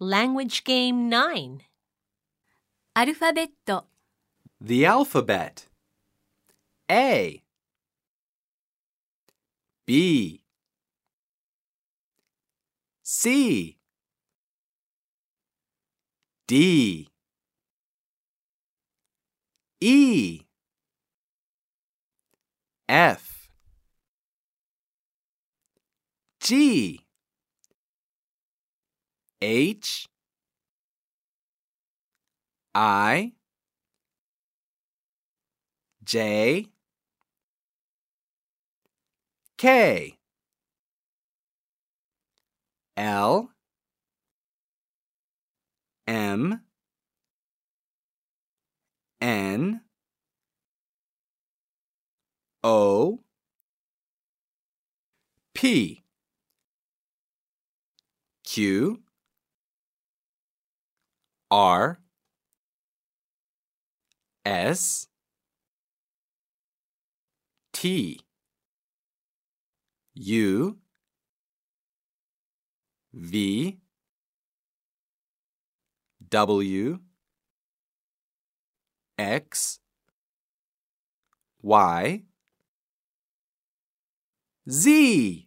Language Game 9アルファベット The alphabet. A. B. C. D. E. F. G. H. I. J K L M N O P Q R S T U V W X Y Z